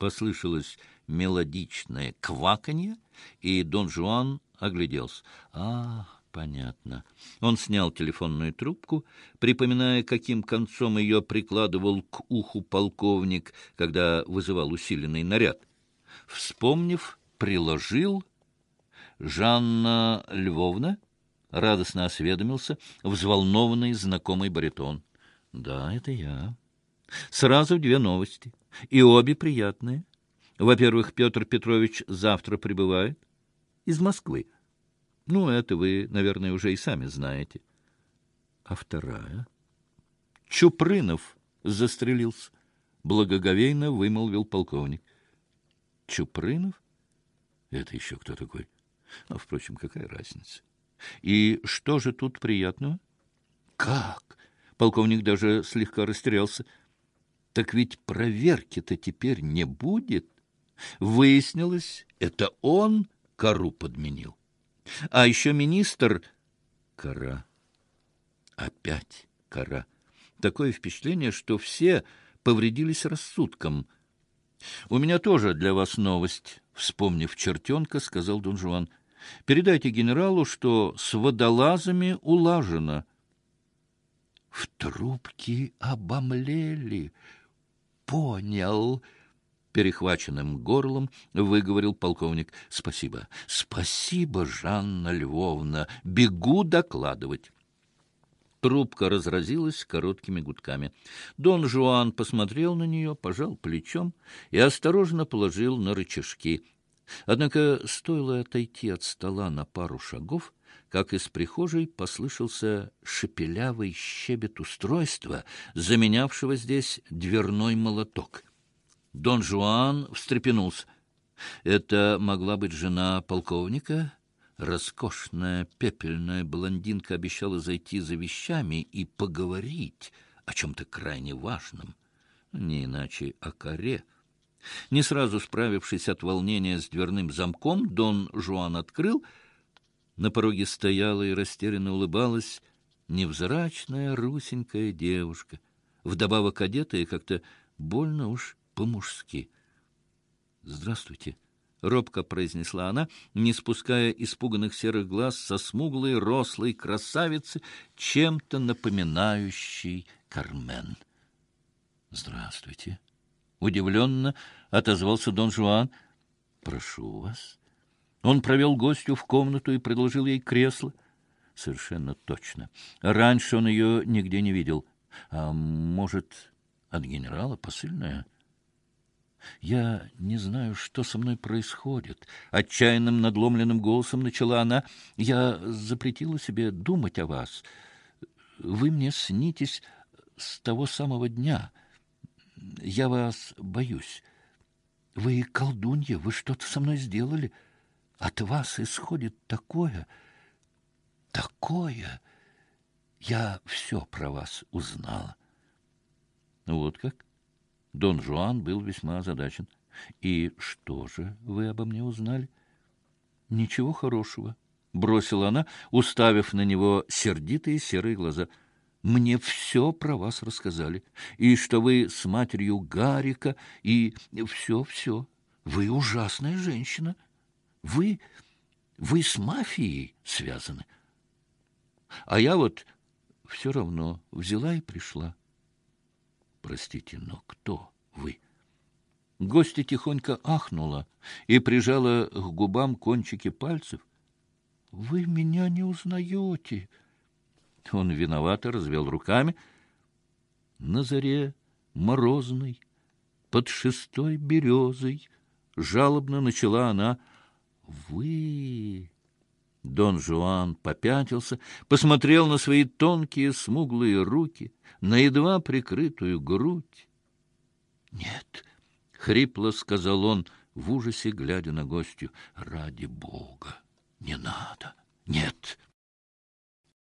Послышалось мелодичное кваканье, и Дон Жуан огляделся. «А, понятно». Он снял телефонную трубку, припоминая, каким концом ее прикладывал к уху полковник, когда вызывал усиленный наряд. Вспомнив, приложил «Жанна Львовна?» — радостно осведомился взволнованный знакомый баритон. — Да, это я. Сразу две новости, и обе приятные. Во-первых, Петр Петрович завтра прибывает из Москвы. Ну, это вы, наверное, уже и сами знаете. А вторая? Чупрынов застрелился, благоговейно вымолвил полковник. Чупрынов? Это еще кто такой? А, впрочем, какая разница? И что же тут приятного? Как? Полковник даже слегка растерялся. Так ведь проверки-то теперь не будет. Выяснилось, это он кору подменил. А еще министр... Кора. Опять кора. Такое впечатление, что все повредились рассудком. — У меня тоже для вас новость, — вспомнив чертенка, сказал Дон Жуан. Передайте генералу, что с водолазами улажено. В трубке обомлели. Понял. Перехваченным горлом выговорил полковник. Спасибо. Спасибо, Жанна Львовна. Бегу докладывать. Трубка разразилась короткими гудками. Дон Жуан посмотрел на нее, пожал плечом и осторожно положил на рычажки — Однако стоило отойти от стола на пару шагов, как из прихожей послышался шепелявый щебет устройства, заменявшего здесь дверной молоток. Дон Жуан встрепенулся. Это могла быть жена полковника? Роскошная пепельная блондинка обещала зайти за вещами и поговорить о чем-то крайне важном, не иначе о коре. Не сразу справившись от волнения с дверным замком, Дон Жуан открыл. На пороге стояла и растерянно улыбалась невзрачная русенькая девушка, вдобавок одетая как-то больно уж по-мужски. «Здравствуйте», — робко произнесла она, не спуская испуганных серых глаз со смуглой, рослой красавицы, чем-то напоминающей Кармен. «Здравствуйте», Удивленно отозвался Дон Жуан. «Прошу вас». Он провел гостю в комнату и предложил ей кресло. Совершенно точно. Раньше он ее нигде не видел. А может, от генерала посыльная? «Я не знаю, что со мной происходит», — отчаянным надломленным голосом начала она. «Я запретила себе думать о вас. Вы мне снитесь с того самого дня». Я вас боюсь. Вы колдунья, вы что-то со мной сделали. От вас исходит такое, такое. Я все про вас узнала. Вот как? Дон Жуан был весьма озадачен. И что же вы обо мне узнали? Ничего хорошего, бросила она, уставив на него сердитые серые глаза — мне все про вас рассказали, и что вы с матерью Гарика, и все-все. Вы ужасная женщина. Вы, вы с мафией связаны. А я вот все равно взяла и пришла. Простите, но кто вы? Гостья тихонько ахнула и прижала к губам кончики пальцев. — Вы меня не узнаете, — он виновато развел руками. На заре морозной, под шестой березой, жалобно начала она. «Вы...» Дон Жуан попятился, посмотрел на свои тонкие смуглые руки, на едва прикрытую грудь. «Нет», — хрипло сказал он, в ужасе глядя на гостью, — «ради Бога, не надо, нет».